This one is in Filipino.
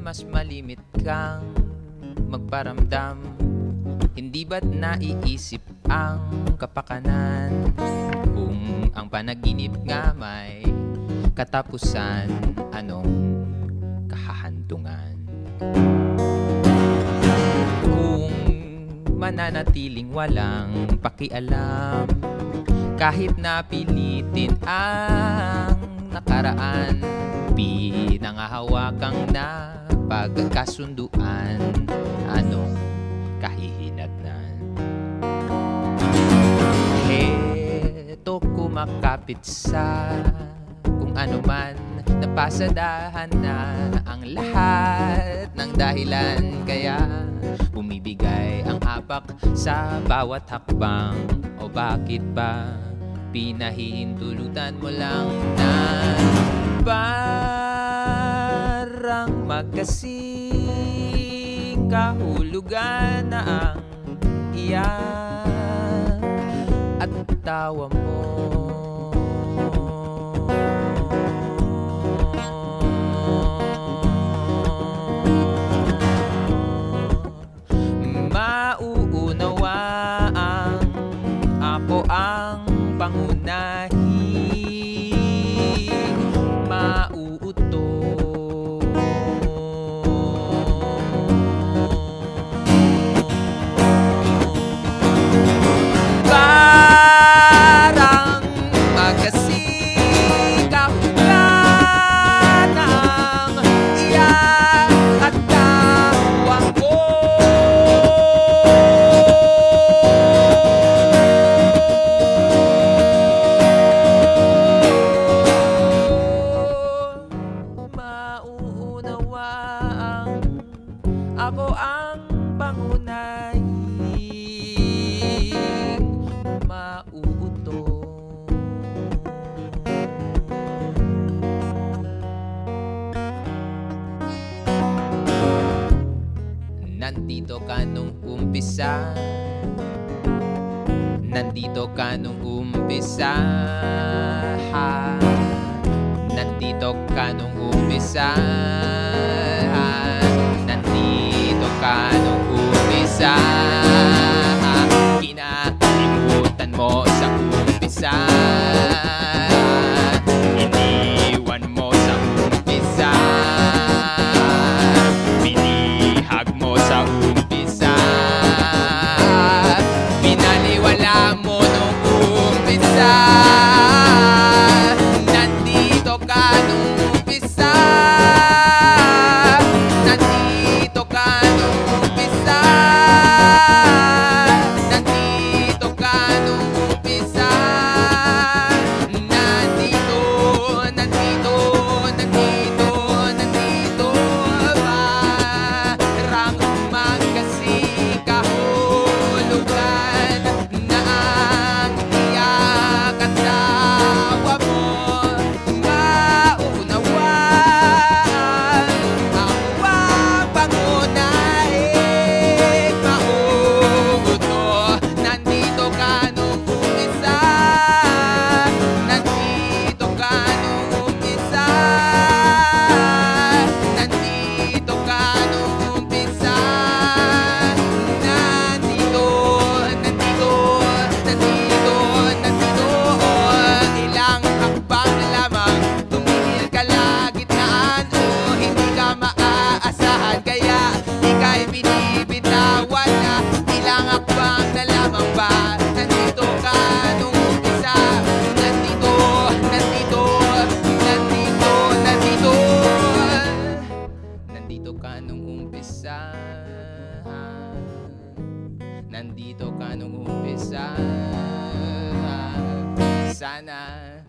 mas malimit kang magparamdam. Hindi ba't naiisip ang kapakanan? Kung ang panaginip nga may katapusan Anong kahahantungan? Kung mananatiling walang pakialam Kahit napilitin ang nakaraan. Pinangahawakang na pagkasunduan. Anong kahihinatnan Heto kumakapit sa kung ano man Napasadahan na ang lahat ng dahilan. Kaya bumibigay ang apak sa bawat hakbang. O bakit ba pinahihintulutan mo lang na Parang magkasing kahulugan na ang iyak at tawa mo ang pangunahing mauuto. Nandito ka nung umpisa. Nandito ka nung umpisa. Nandito ka nung umpisa Sana